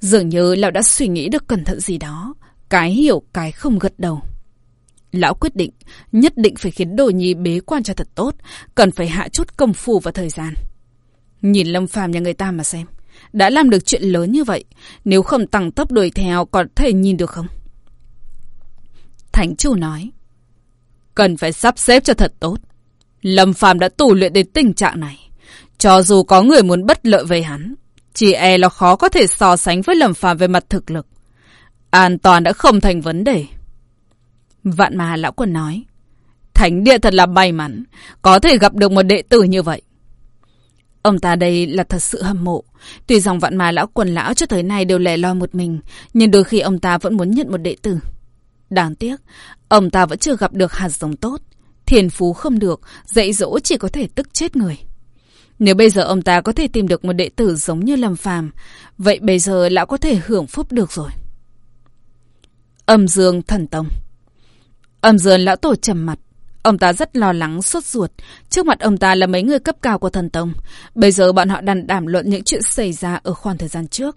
Dường như lão đã suy nghĩ được cẩn thận gì đó. Cái hiểu, cái không gật đầu. Lão quyết định, nhất định phải khiến đồ nhi bế quan cho thật tốt, cần phải hạ chút công phu và thời gian. Nhìn Lâm Phàm nhà người ta mà xem, đã làm được chuyện lớn như vậy, nếu không tăng tốc đuổi theo còn thể nhìn được không? Thánh chủ nói, cần phải sắp xếp cho thật tốt. Lâm Phàm đã tù luyện đến tình trạng này, cho dù có người muốn bất lợi với hắn, chỉ e là khó có thể so sánh với Lâm Phàm về mặt thực lực. An toàn đã không thành vấn đề. Vạn mà lão quân nói. Thánh địa thật là may mắn. Có thể gặp được một đệ tử như vậy. Ông ta đây là thật sự hâm mộ. Tuy rằng vạn mà lão quần lão cho tới nay đều lẻ loi một mình. Nhưng đôi khi ông ta vẫn muốn nhận một đệ tử. Đáng tiếc, ông ta vẫn chưa gặp được hạt giống tốt. Thiền phú không được, dạy dỗ chỉ có thể tức chết người. Nếu bây giờ ông ta có thể tìm được một đệ tử giống như Lâm Phàm, vậy bây giờ lão có thể hưởng phúc được rồi. Âm Dương Thần Tông Âm Dương lão tổ trầm mặt. Ông ta rất lo lắng, sốt ruột. Trước mặt ông ta là mấy người cấp cao của thần tông. Bây giờ bọn họ đang đảm luận những chuyện xảy ra ở khoảng thời gian trước.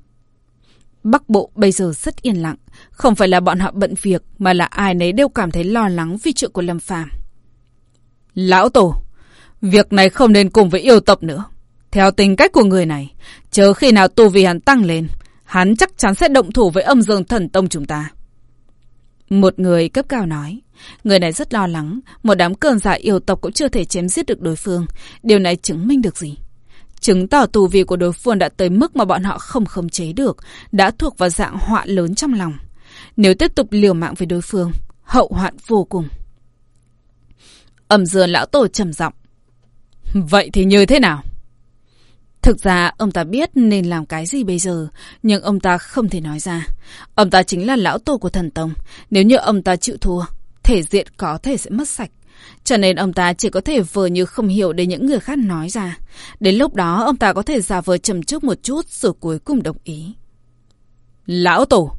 Bắc Bộ bây giờ rất yên lặng. Không phải là bọn họ bận việc, mà là ai nấy đều cảm thấy lo lắng vì chuyện của Lâm Phàm. Lão Tổ, việc này không nên cùng với yêu tộc nữa. Theo tính cách của người này, chờ khi nào tu vi hắn tăng lên, hắn chắc chắn sẽ động thủ với âm dương thần tông chúng ta. Một người cấp cao nói. Người này rất lo lắng, một đám cường giả yêu tộc cũng chưa thể chém giết được đối phương. Điều này chứng minh được gì? Chứng tỏ tù vi của đối phương đã tới mức mà bọn họ không khống chế được, đã thuộc vào dạng họa lớn trong lòng. Nếu tiếp tục liều mạng với đối phương, hậu hoạn vô cùng. Ẩm dừa lão tổ trầm giọng. Vậy thì như thế nào? Thực ra ông ta biết nên làm cái gì bây giờ, nhưng ông ta không thể nói ra. Ông ta chính là lão tổ của thần tông. Nếu như ông ta chịu thua, thể diện có thể sẽ mất sạch. Cho nên ông ta chỉ có thể vờ như không hiểu để những người khác nói ra. Đến lúc đó ông ta có thể giả vờ trầm trước một chút rồi cuối cùng đồng ý. Lão Tổ,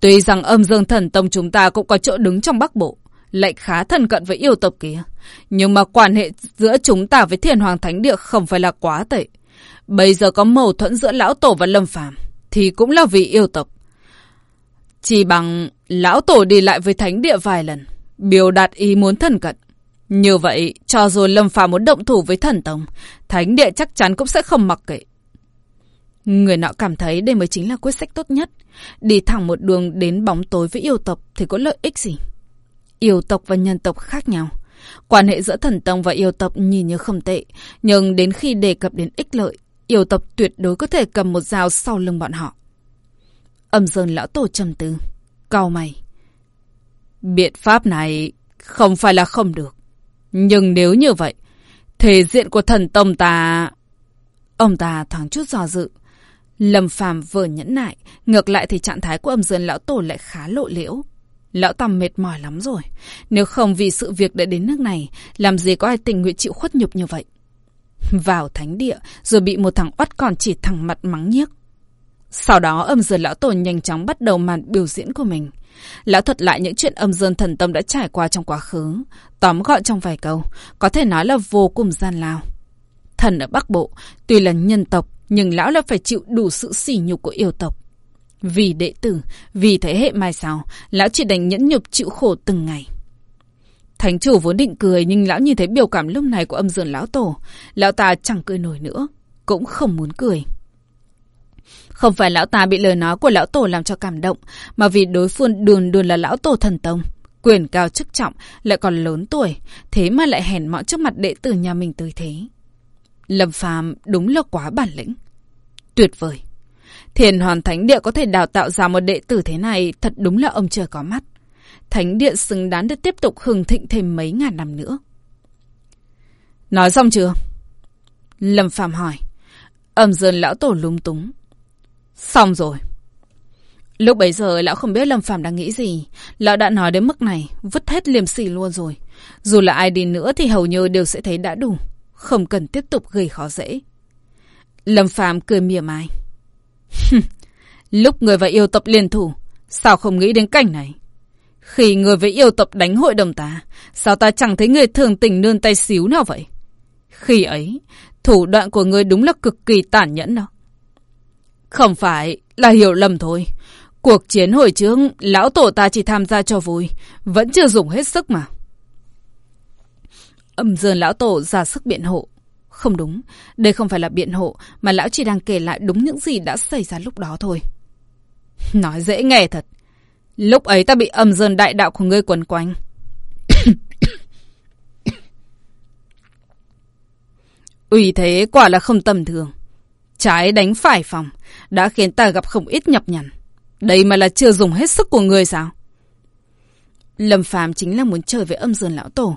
tuy rằng âm dương thần tông chúng ta cũng có chỗ đứng trong Bắc Bộ, lại khá thân cận với yêu tộc kia. Nhưng mà quan hệ giữa chúng ta với thiền hoàng thánh địa không phải là quá tệ. Bây giờ có mâu thuẫn giữa lão tổ và lâm phàm thì cũng là vì yêu tộc. Chỉ bằng lão tổ đi lại với thánh địa vài lần, biểu đạt ý muốn thân cận. Như vậy, cho dù lâm phàm muốn động thủ với thần tông, thánh địa chắc chắn cũng sẽ không mặc kệ. Người nọ cảm thấy đây mới chính là quyết sách tốt nhất. Đi thẳng một đường đến bóng tối với yêu tộc thì có lợi ích gì? Yêu tộc và nhân tộc khác nhau. Quan hệ giữa thần tông và yêu tộc nhìn như không tệ, nhưng đến khi đề cập đến ích lợi, yêu tộc tuyệt đối có thể cầm một dao sau lưng bọn họ. Âm dương lão tổ trầm tư, cao mày. Biện pháp này không phải là không được. Nhưng nếu như vậy, thể diện của thần tông ta... Ông ta thoáng chút do dự. Lâm phàm vừa nhẫn nại, ngược lại thì trạng thái của âm dương lão tổ lại khá lộ liễu. Lão Tầm mệt mỏi lắm rồi. Nếu không vì sự việc đã đến nước này, làm gì có ai tình nguyện chịu khuất nhục như vậy. Vào thánh địa, rồi bị một thằng oắt còn chỉ thẳng mặt mắng nhiếc. Sau đó âm dương lão tổ nhanh chóng bắt đầu màn biểu diễn của mình. Lão thuật lại những chuyện âm dương thần tâm đã trải qua trong quá khứ. Tóm gọn trong vài câu, có thể nói là vô cùng gian lao. Thần ở Bắc Bộ, tuy là nhân tộc, nhưng lão là phải chịu đủ sự sỉ nhục của yêu tộc. Vì đệ tử, vì thế hệ mai sau, lão chỉ đành nhẫn nhục chịu khổ từng ngày. Thánh chủ vốn định cười nhưng lão nhìn thấy biểu cảm lúc này của âm dương lão tổ. Lão ta chẳng cười nổi nữa, cũng không muốn cười. Không phải lão ta bị lời nói của lão tổ làm cho cảm động, mà vì đối phương đường đường là lão tổ thần tông. Quyền cao chức trọng, lại còn lớn tuổi, thế mà lại hèn mọn trước mặt đệ tử nhà mình tới thế. Lâm phàm đúng là quá bản lĩnh. Tuyệt vời. Thiền hoàn thánh địa có thể đào tạo ra một đệ tử thế này thật đúng là ông trời có mắt. Thánh địa xứng đáng được tiếp tục hừng thịnh thêm mấy ngàn năm nữa. Nói xong chưa? Lâm phạm hỏi. Ẩm dần lão tổ lúng túng. Xong rồi. Lúc bấy giờ lão không biết Lâm phạm đang nghĩ gì. Lão đã nói đến mức này, vứt hết liềm xì luôn rồi. Dù là ai đi nữa thì hầu như đều sẽ thấy đã đủ. Không cần tiếp tục gây khó dễ. Lâm phạm cười mỉa mai. Lúc người và yêu tập liên thủ, sao không nghĩ đến cảnh này? Khi người với yêu tập đánh hội đồng ta, sao ta chẳng thấy người thường tình nương tay xíu nào vậy? Khi ấy, thủ đoạn của người đúng là cực kỳ tàn nhẫn đó. Không phải là hiểu lầm thôi. Cuộc chiến hồi trước, lão tổ ta chỉ tham gia cho vui, vẫn chưa dùng hết sức mà. Âm dơn lão tổ ra sức biện hộ. Không đúng, đây không phải là biện hộ, mà lão chỉ đang kể lại đúng những gì đã xảy ra lúc đó thôi. Nói dễ nghe thật. Lúc ấy ta bị âm dơn đại đạo của ngươi quấn quanh. Ủy thế quả là không tầm thường. Trái đánh phải phòng, đã khiến ta gặp không ít nhập nhằn. Đây mà là chưa dùng hết sức của người sao? Lâm Phàm chính là muốn chơi với âm dương lão tổ.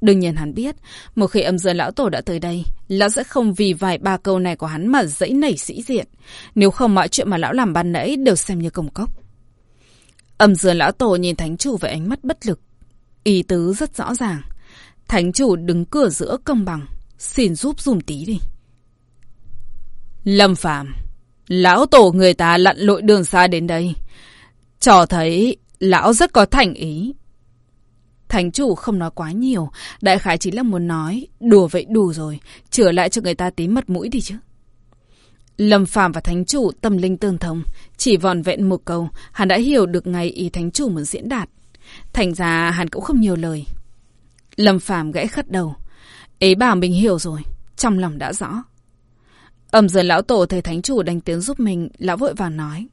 Đương nhiên hắn biết, một khi âm dương lão tổ đã tới đây, lão sẽ không vì vài ba câu này của hắn mà dẫy nảy sĩ diện. Nếu không mọi chuyện mà lão làm ban nãy đều xem như công cốc. Âm dương lão tổ nhìn thánh chủ với ánh mắt bất lực. Ý tứ rất rõ ràng. Thánh chủ đứng cửa giữa công bằng. Xin giúp dùm tí đi. Lâm Phàm Lão tổ người ta lặn lội đường xa đến đây. Cho thấy lão rất có thành ý. Thánh chủ không nói quá nhiều, đại khái chỉ là muốn nói, đùa vậy đủ rồi, trở lại cho người ta tí mật mũi đi chứ. Lâm Phàm và Thánh chủ tâm linh tương thông, chỉ vòn vẹn một câu, hắn đã hiểu được ngay ý Thánh chủ muốn diễn đạt. Thành ra hắn cũng không nhiều lời. Lâm Phàm gãy khất đầu. Ấy bảo mình hiểu rồi, trong lòng đã rõ. Âm giờ lão tổ thấy thánh chủ đánh tiếng giúp mình, lão vội vàng nói.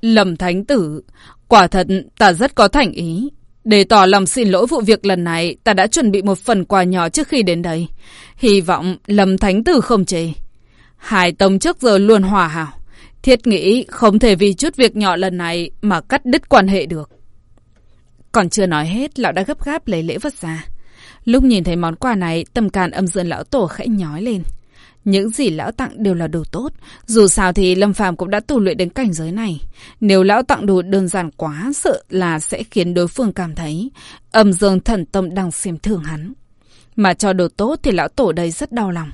Lâm thánh tử, quả thật ta rất có thành ý. Để tỏ lòng xin lỗi vụ việc lần này, ta đã chuẩn bị một phần quà nhỏ trước khi đến đây. Hy vọng Lâm thánh tử không chê. Hai tông trước giờ luôn hòa hảo. Thiết nghĩ không thể vì chút việc nhỏ lần này mà cắt đứt quan hệ được. Còn chưa nói hết, lão đã gấp gáp lấy lễ vật ra. Lúc nhìn thấy món quà này, tâm can âm dương lão tổ khẽ nhói lên. Những gì lão tặng đều là đồ tốt. Dù sao thì Lâm Phàm cũng đã tu luyện đến cảnh giới này. Nếu lão tặng đồ đơn giản quá, sợ là sẽ khiến đối phương cảm thấy âm dương thần tâm đang xem thường hắn. Mà cho đồ tốt thì lão tổ đây rất đau lòng.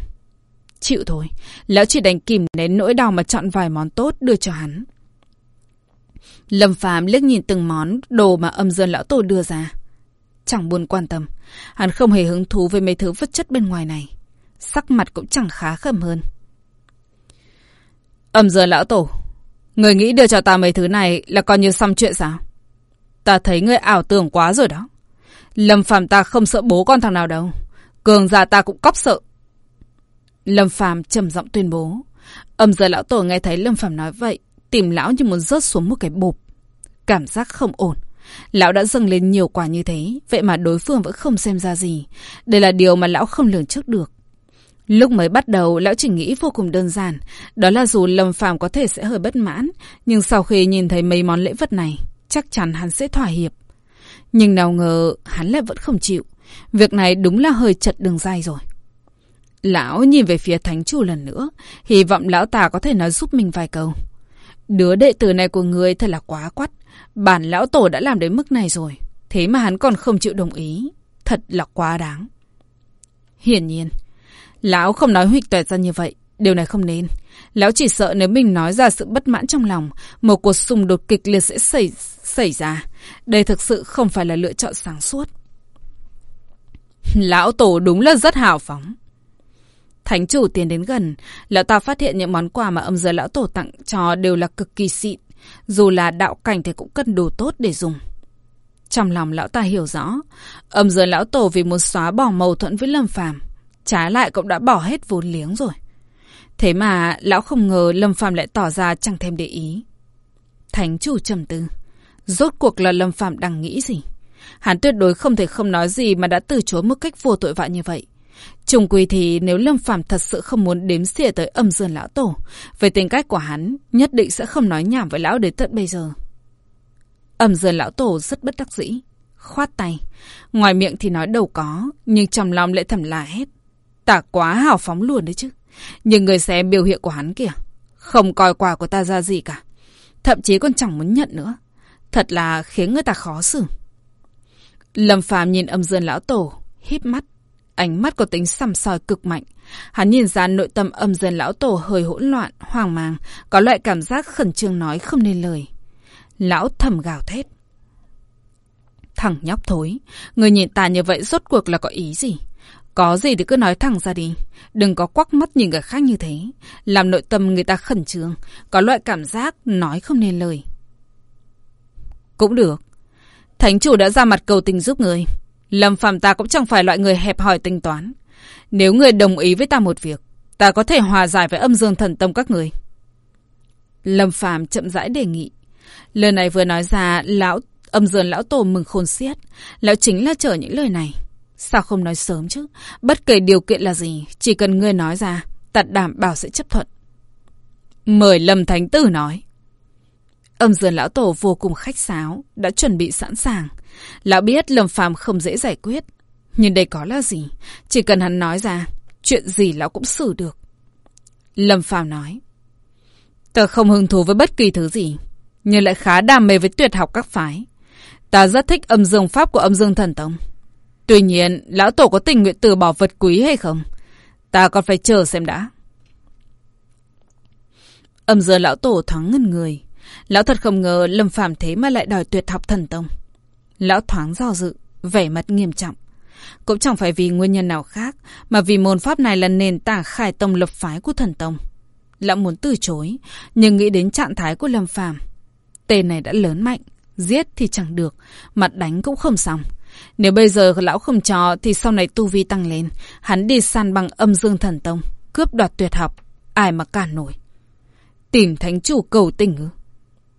Chịu thôi, lão chỉ đành kìm nén nỗi đau mà chọn vài món tốt đưa cho hắn. Lâm Phàm liếc nhìn từng món đồ mà âm dương lão tổ đưa ra. Chẳng buồn quan tâm, hắn không hề hứng thú với mấy thứ vật chất bên ngoài này sắc mặt cũng chẳng khá khẩm hơn. Âm dương lão tổ, người nghĩ đưa cho ta mấy thứ này là coi như xong chuyện sao? Ta thấy người ảo tưởng quá rồi đó. Lâm Phàm ta không sợ bố con thằng nào đâu. Cường già ta cũng cóc sợ. Lâm Phàm trầm giọng tuyên bố. Âm giờ lão tổ nghe thấy Lâm Phàm nói vậy, tìm lão như muốn rớt xuống một cái bộp. Cảm giác không ổn. Lão đã dâng lên nhiều quả như thế, vậy mà đối phương vẫn không xem ra gì. Đây là điều mà lão không lường trước được. Lúc mới bắt đầu, lão chỉ nghĩ vô cùng đơn giản. Đó là dù Lâm Phàm có thể sẽ hơi bất mãn, nhưng sau khi nhìn thấy mấy món lễ vật này, chắc chắn hắn sẽ thỏa hiệp. Nhưng nào ngờ, hắn lại vẫn không chịu. Việc này đúng là hơi chật đường dai rồi. Lão nhìn về phía thánh chủ lần nữa, hy vọng lão ta có thể nói giúp mình vài câu. Đứa đệ tử này của người thật là quá quắt. Bản lão tổ đã làm đến mức này rồi. Thế mà hắn còn không chịu đồng ý. Thật là quá đáng. Hiển nhiên, Lão không nói huyệt tuệ ra như vậy. Điều này không nên. Lão chỉ sợ nếu mình nói ra sự bất mãn trong lòng, một cuộc xung đột kịch liệt sẽ xảy, xảy ra. Đây thực sự không phải là lựa chọn sáng suốt. Lão tổ đúng là rất hào phóng. Thánh chủ tiến đến gần, lão ta phát hiện những món quà mà âm giới lão tổ tặng cho đều là cực kỳ xịn. Dù là đạo cảnh thì cũng cần đồ tốt để dùng. Trong lòng lão ta hiểu rõ, âm giới lão tổ vì muốn xóa bỏ mâu thuẫn với Lâm Phàm Trái lại cũng đã bỏ hết vốn liếng rồi. Thế mà lão không ngờ Lâm phàm lại tỏ ra chẳng thêm để ý. Thánh chủ trầm tư. Rốt cuộc là Lâm phàm đang nghĩ gì? Hắn tuyệt đối không thể không nói gì mà đã từ chối một cách vô tội vạ như vậy. Trùng quy thì nếu Lâm Phạm thật sự không muốn đếm xỉa tới âm dương lão tổ, về tính cách của hắn, nhất định sẽ không nói nhảm với lão đến tận bây giờ. Âm dương lão tổ rất bất đắc dĩ, khoát tay. Ngoài miệng thì nói đâu có, nhưng trong lòng lại thầm là hết. Tả quá hào phóng luôn đấy chứ. Nhưng người xem biểu hiện của hắn kìa. Không coi quà của ta ra gì cả. Thậm chí còn chẳng muốn nhận nữa. Thật là khiến người ta khó xử. Lâm Phàm nhìn âm dương lão tổ, híp mắt. Ánh mắt có tính sầm soi cực mạnh. Hắn nhìn ra nội tâm âm dương lão tổ hơi hỗn loạn, hoang mang, có loại cảm giác khẩn trương nói không nên lời. Lão thầm gào thét. Thằng nhóc thối, người nhìn ta như vậy rốt cuộc là có ý gì? Có gì thì cứ nói thẳng ra đi. Đừng có quắc mắt nhìn người khác như thế. Làm nội tâm người ta khẩn trương. Có loại cảm giác nói không nên lời. Cũng được. Thánh chủ đã ra mặt cầu tình giúp người. Lâm phạm ta cũng chẳng phải loại người hẹp hòi tính toán. Nếu người đồng ý với ta một việc, ta có thể hòa giải với âm dương thần tông các người. Lâm phạm chậm rãi đề nghị. Lời này vừa nói ra, lão âm dương lão tổ mừng khôn xiết. Lão chính là chờ những lời này. Sao không nói sớm chứ? Bất kể điều kiện là gì, chỉ cần ngươi nói ra, ta đảm bảo sẽ chấp thuận. Mời Lâm Thánh Tử nói. Âm dương lão tổ vô cùng khách sáo, đã chuẩn bị sẵn sàng. Lão biết Lâm Phàm không dễ giải quyết. Nhưng đây có là gì? Chỉ cần hắn nói ra, chuyện gì lão cũng xử được. Lâm Phàm nói. Tớ không hứng thú với bất kỳ thứ gì, nhưng lại khá đam mê với tuyệt học các phái. Ta rất thích âm dương pháp của âm dương thần tông. Tuy nhiên, lão tổ có tình nguyện từ bỏ vật quý hay không? Ta còn phải chờ xem đã. Âm dương lão tổ thoáng ngân người. Lão thật không ngờ Lâm Phàm thế mà lại đòi tuyệt học thần tông. Lão thoáng do dự, vẻ mặt nghiêm trọng. Cũng chẳng phải vì nguyên nhân nào khác, mà vì môn pháp này là nền tảng khai tông lập phái của thần tông. Lão muốn từ chối, nhưng nghĩ đến trạng thái của Lâm Phàm Tên này đã lớn mạnh, giết thì chẳng được, mặt đánh cũng không xong. Nếu bây giờ lão không cho thì sau này tu vi tăng lên, hắn đi săn bằng âm dương thần tông, cướp đoạt tuyệt học, ai mà cản nổi. Tìm thánh chủ cầu tình ư?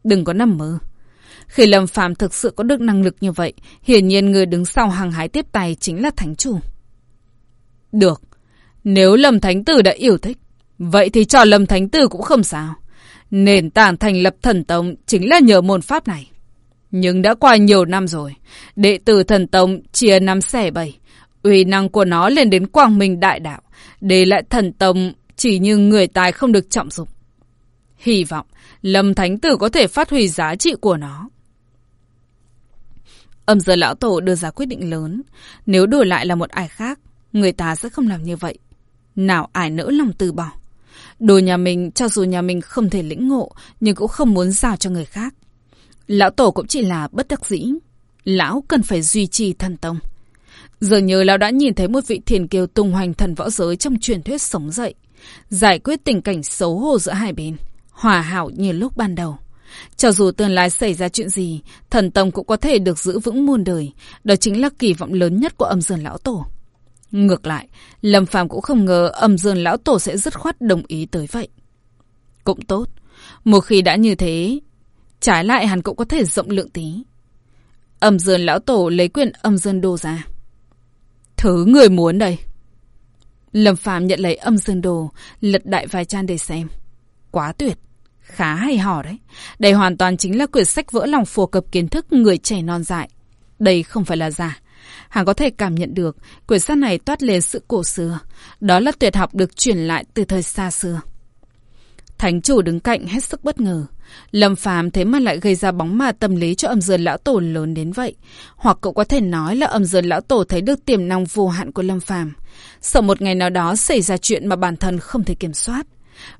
Đừng có nằm mơ. Khi Lâm Phàm thực sự có được năng lực như vậy, hiển nhiên người đứng sau hàng hái tiếp tay chính là thánh chủ. Được, nếu Lâm Thánh Tử đã yêu thích, vậy thì cho Lâm Thánh Tử cũng không sao. Nền tảng thành lập thần tông chính là nhờ môn pháp này. Nhưng đã qua nhiều năm rồi, đệ tử thần tông chia năm xẻ bảy, uy năng của nó lên đến quang minh đại đạo, để lại thần tông chỉ như người tài không được trọng dụng. Hy vọng Lâm Thánh Tử có thể phát huy giá trị của nó. Âm giờ lão tổ đưa ra quyết định lớn. Nếu đổi lại là một ai khác, người ta sẽ không làm như vậy. Nào ai nỡ lòng từ bỏ. Đồ nhà mình, cho dù nhà mình không thể lĩnh ngộ, nhưng cũng không muốn giao cho người khác. Lão tổ cũng chỉ là bất đắc dĩ. Lão cần phải duy trì thần tông. Giờ nhớ lão đã nhìn thấy một vị thiền kiều tung hoành thần võ giới trong truyền thuyết sống dậy. Giải quyết tình cảnh xấu hổ giữa hai bên. Hòa hảo như lúc ban đầu. Cho dù tương lai xảy ra chuyện gì, thần tông cũng có thể được giữ vững muôn đời. Đó chính là kỳ vọng lớn nhất của âm dương lão tổ. Ngược lại, Lâm Phàm cũng không ngờ âm dương lão tổ sẽ dứt khoát đồng ý tới vậy. Cũng tốt. Một khi đã như thế, trái lại hắn cũng có thể rộng lượng tí. Âm dương lão tổ lấy quyền âm dương đô ra. Thứ người muốn đây. Lâm Phàm nhận lấy âm dương đồ, lật đại vài trang để xem. Quá tuyệt. Khá hay hò đấy. Đây hoàn toàn chính là quyển sách vỡ lòng phổ cập kiến thức người trẻ non dại. Đây không phải là giả. Hàng có thể cảm nhận được, quyển sách này toát lên sự cổ xưa. Đó là tuyệt học được truyền lại từ thời xa xưa. Thánh chủ đứng cạnh hết sức bất ngờ. Lâm phàm thế mà lại gây ra bóng ma tâm lý cho âm dương lão tổ lớn đến vậy. Hoặc cậu có thể nói là âm dương lão tổ thấy được tiềm năng vô hạn của Lâm phàm. Sợ một ngày nào đó xảy ra chuyện mà bản thân không thể kiểm soát.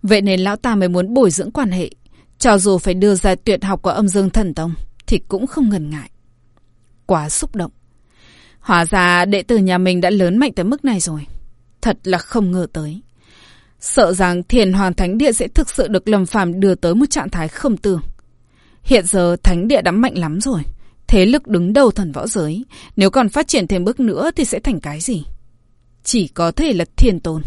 Vậy nên lão ta mới muốn bồi dưỡng quan hệ. Cho dù phải đưa ra tuyệt học của âm dương thần tông, thì cũng không ngần ngại. Quá xúc động. Hóa ra đệ tử nhà mình đã lớn mạnh tới mức này rồi. Thật là không ngờ tới. Sợ rằng thiền hoàng thánh địa sẽ thực sự được lâm phàm đưa tới một trạng thái không tưởng. Hiện giờ thánh địa đã mạnh lắm rồi. Thế lực đứng đầu thần võ giới. Nếu còn phát triển thêm bước nữa thì sẽ thành cái gì? Chỉ có thể là thiên tôn.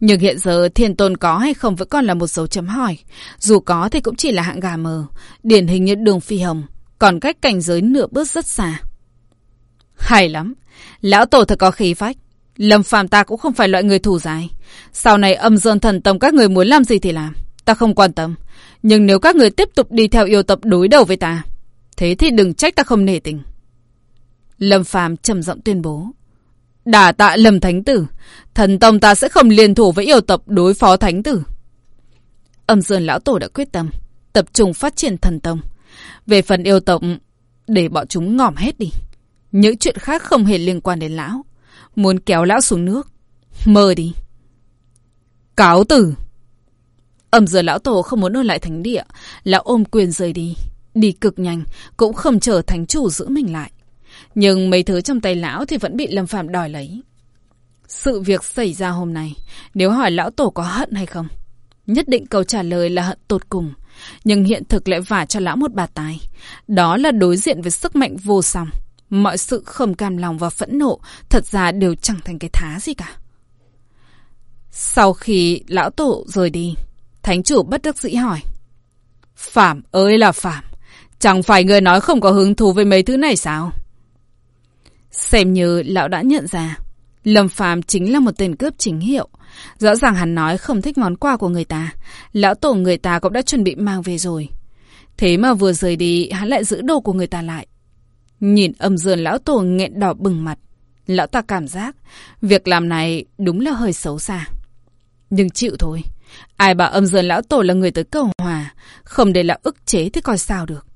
Nhưng hiện giờ thiên tôn có hay không vẫn còn là một dấu chấm hỏi. Dù có thì cũng chỉ là hạng gà mờ, điển hình như đường phi hồng, còn cách cảnh giới nửa bước rất xa. Hay lắm, lão tổ thật có khí phách. Lâm phàm ta cũng không phải loại người thủ dài. Sau này âm dương thần tông các người muốn làm gì thì làm. Ta không quan tâm. Nhưng nếu các người tiếp tục đi theo yêu tập đối đầu với ta, thế thì đừng trách ta không nể tình. Lâm phàm trầm giọng tuyên bố đà tạ lầm Thánh Tử, thần tông ta sẽ không liên thủ với yêu tập đối phó Thánh Tử. Âm Dương Lão Tổ đã quyết tâm, tập trung phát triển thần tông. Về phần yêu tộc, để bọn chúng ngỏm hết đi. Những chuyện khác không hề liên quan đến Lão. Muốn kéo Lão xuống nước, mơ đi. Cáo tử! Âm Dương Lão Tổ không muốn ở lại thánh địa, lão ôm quyền rời đi. Đi cực nhanh, cũng không chờ thánh chủ giữ mình lại. Nhưng mấy thứ trong tay lão thì vẫn bị Lâm Phạm đòi lấy. Sự việc xảy ra hôm nay, nếu hỏi lão tổ có hận hay không, nhất định câu trả lời là hận tột cùng. Nhưng hiện thực lại vả cho lão một bà tài. Đó là đối diện với sức mạnh vô song. Mọi sự không cam lòng và phẫn nộ thật ra đều chẳng thành cái thá gì cả. Sau khi lão tổ rời đi, thánh chủ bất đắc dĩ hỏi. Phạm ơi là Phạm, chẳng phải người nói không có hứng thú với mấy thứ này sao? Xem như lão đã nhận ra, Lâm Phạm chính là một tên cướp chính hiệu. Rõ ràng hắn nói không thích món quà của người ta. Lão tổ người ta cũng đã chuẩn bị mang về rồi. Thế mà vừa rời đi, hắn lại giữ đồ của người ta lại. Nhìn âm dương lão tổ nghẹn đỏ bừng mặt. Lão ta cảm giác, việc làm này đúng là hơi xấu xa. Nhưng chịu thôi. Ai bảo âm dương lão tổ là người tới cầu hòa, không để lão ức chế thì coi sao được.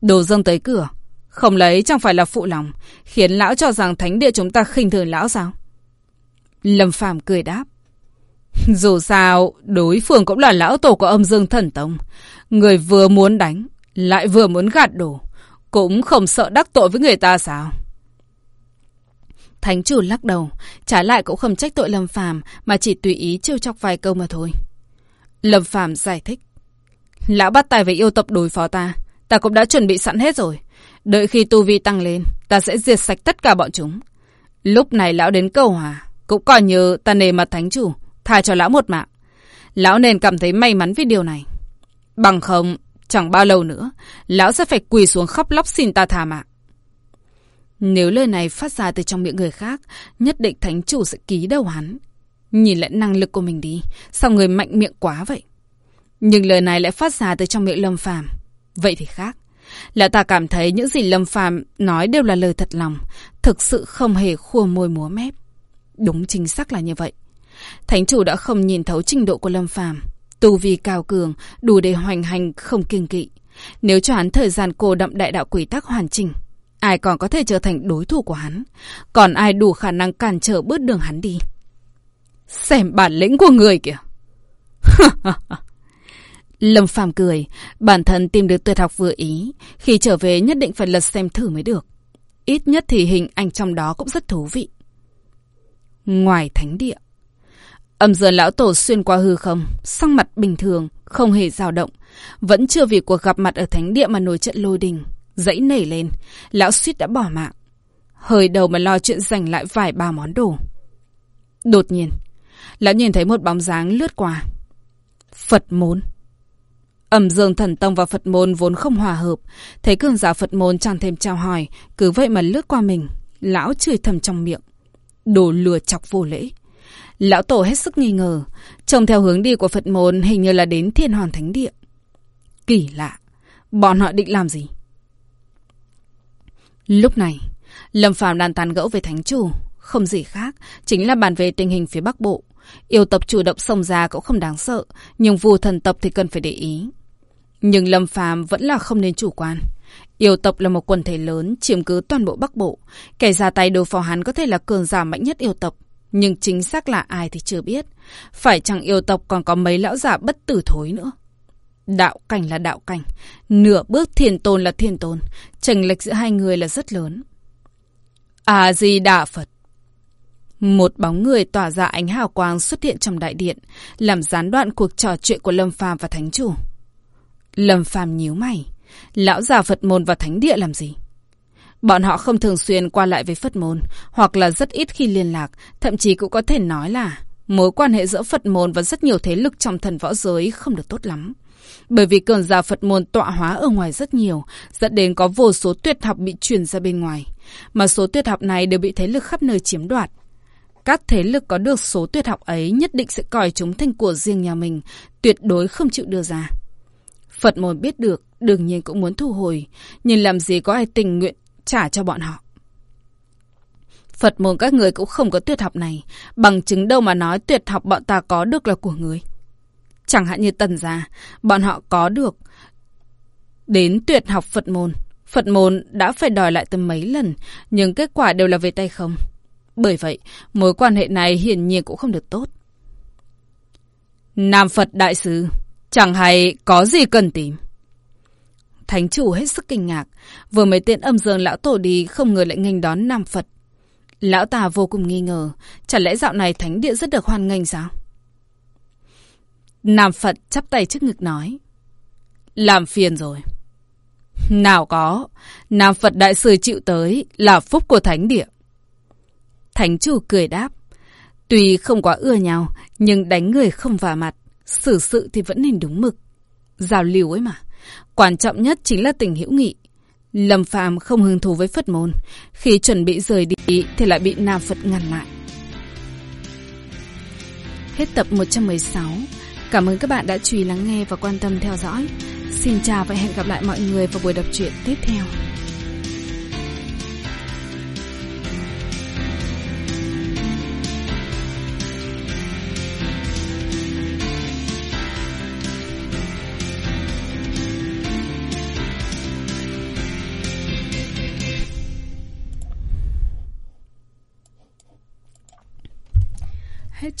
Đồ dâng tới cửa, không lấy chẳng phải là phụ lòng, khiến lão cho rằng thánh địa chúng ta khinh thường lão sao? Lâm Phàm cười đáp. Dù sao, đối phương cũng là lão tổ của âm dương thần tông. Người vừa muốn đánh, lại vừa muốn gạt đổ. Cũng không sợ đắc tội với người ta sao? Thánh chủ lắc đầu, trả lại cũng không trách tội Lâm Phàm mà chỉ tùy ý trêu chọc vài câu mà thôi. Lâm Phàm giải thích. Lão bắt tay về yêu tập đối phó ta, ta cũng đã chuẩn bị sẵn hết rồi. Đợi khi tu vi tăng lên, ta sẽ diệt sạch tất cả bọn chúng. Lúc này lão đến cầu hòa, cũng coi như ta nề mặt thánh chủ, tha cho lão một mạng. Lão nên cảm thấy may mắn vì điều này. Bằng không, chẳng bao lâu nữa, lão sẽ phải quỳ xuống khóc lóc xin ta tha mạng. Nếu lời này phát ra từ trong miệng người khác, nhất định thánh chủ sẽ ký đầu hắn. Nhìn lại năng lực của mình đi, sao người mạnh miệng quá vậy? Nhưng lời này lại phát ra từ trong miệng Lâm Phàm, vậy thì khác. Là ta cảm thấy những gì Lâm Phàm nói đều là lời thật lòng, thực sự không hề khua môi múa mép. Đúng chính xác là như vậy. Thánh chủ đã không nhìn thấu trình độ của Lâm Phàm, tu vi cao cường, đủ để hoành hành không kiêng kỵ. Nếu cho hắn thời gian cô đậm đại đạo quỷ tắc hoàn chỉnh, ai còn có thể trở thành đối thủ của hắn, còn ai đủ khả năng cản trở bước đường hắn đi. Xem bản lĩnh của người kìa. Lâm Phàm cười, bản thân tìm được tuyệt học vừa ý, khi trở về nhất định phải lật xem thử mới được. Ít nhất thì hình ảnh trong đó cũng rất thú vị. Ngoài thánh địa, âm dương lão tổ xuyên qua hư không, sang mặt bình thường, không hề dao động, vẫn chưa vì cuộc gặp mặt ở thánh địa mà nổi trận lôi đình, dãy nảy lên, lão suýt đã bỏ mạng. Hơi đầu mà lo chuyện giành lại vài ba món đồ. Đột nhiên, lão nhìn thấy một bóng dáng lướt qua. Phật môn. Ẩm dương thần tông và Phật môn vốn không hòa hợp. Thấy cường giả Phật môn chẳng thêm chào hỏi, cứ vậy mà lướt qua mình. Lão chửi thầm trong miệng. Đồ lừa chọc vô lễ. Lão tổ hết sức nghi ngờ. Trông theo hướng đi của Phật môn hình như là đến thiên hoàn thánh địa. Kỳ lạ. Bọn họ định làm gì? Lúc này, Lâm Phàm đang tán gẫu về thánh chủ. Không gì khác, chính là bàn về tình hình phía Bắc Bộ. Yêu tập chủ động xông ra cũng không đáng sợ, nhưng vù thần tập thì cần phải để ý. Nhưng Lâm Phàm vẫn là không nên chủ quan. Yêu tộc là một quần thể lớn, chiếm cứ toàn bộ Bắc Bộ. Kẻ ra tay đối phó hắn có thể là cường giả mạnh nhất yêu tộc. Nhưng chính xác là ai thì chưa biết. Phải chẳng yêu tộc còn có mấy lão giả bất tử thối nữa. Đạo cảnh là đạo cảnh. Nửa bước thiền tôn là thiền tôn. chênh lệch giữa hai người là rất lớn. À gì đà Phật. Một bóng người tỏa ra ánh hào quang xuất hiện trong đại điện, làm gián đoạn cuộc trò chuyện của Lâm Phàm và Thánh Chủ. Lâm Phàm nhíu mày. Lão già Phật môn và thánh địa làm gì? Bọn họ không thường xuyên qua lại với Phật môn, hoặc là rất ít khi liên lạc, thậm chí cũng có thể nói là mối quan hệ giữa Phật môn và rất nhiều thế lực trong thần võ giới không được tốt lắm. Bởi vì cường giả Phật môn tọa hóa ở ngoài rất nhiều, dẫn đến có vô số tuyệt học bị truyền ra bên ngoài. Mà số tuyệt học này đều bị thế lực khắp nơi chiếm đoạt. Các thế lực có được số tuyệt học ấy nhất định sẽ coi chúng thành của riêng nhà mình, tuyệt đối không chịu đưa ra. Phật môn biết được, đương nhiên cũng muốn thu hồi, nhưng làm gì có ai tình nguyện trả cho bọn họ. Phật môn các người cũng không có tuyệt học này, bằng chứng đâu mà nói tuyệt học bọn ta có được là của người. Chẳng hạn như tần gia, bọn họ có được đến tuyệt học Phật môn. Phật môn đã phải đòi lại từ mấy lần, nhưng kết quả đều là về tay không. Bởi vậy, mối quan hệ này hiển nhiên cũng không được tốt. Nam Phật Đại Sứ Chẳng hay có gì cần tìm. Thánh chủ hết sức kinh ngạc. Vừa mới tiện âm dương lão tổ đi không ngờ lại nghênh đón Nam Phật. Lão ta vô cùng nghi ngờ. Chả lẽ dạo này thánh địa rất được hoan nghênh sao? Nam Phật chắp tay trước ngực nói. làm phiền rồi. Nào có, Nam Phật Đại Sư chịu tới là phúc của Thánh Địa. Thánh chủ cười đáp. Tuy không quá ưa nhau, nhưng đánh người không vào mặt, xử sự thì vẫn nên đúng mực. Giao lưu ấy mà. Quan trọng nhất chính là tình hữu nghị. Lâm Phàm không hứng thú với Phật môn. Khi chuẩn bị rời đi thì lại bị Nam Phật ngăn lại. Hết tập 116. Cảm ơn các bạn đã chú ý lắng nghe và quan tâm theo dõi. Xin chào và hẹn gặp lại mọi người vào buổi đọc truyện tiếp theo.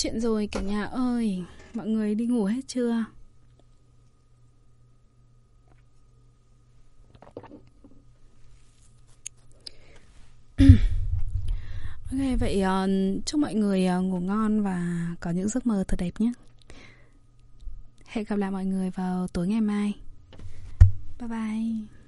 Chuyện rồi cả nhà ơi. Mọi người đi ngủ hết chưa? Ok vậy uh, chúc mọi người uh, ngủ ngon và có những giấc mơ thật đẹp nhé. Hẹn gặp lại mọi người vào tối ngày mai. Bye bye.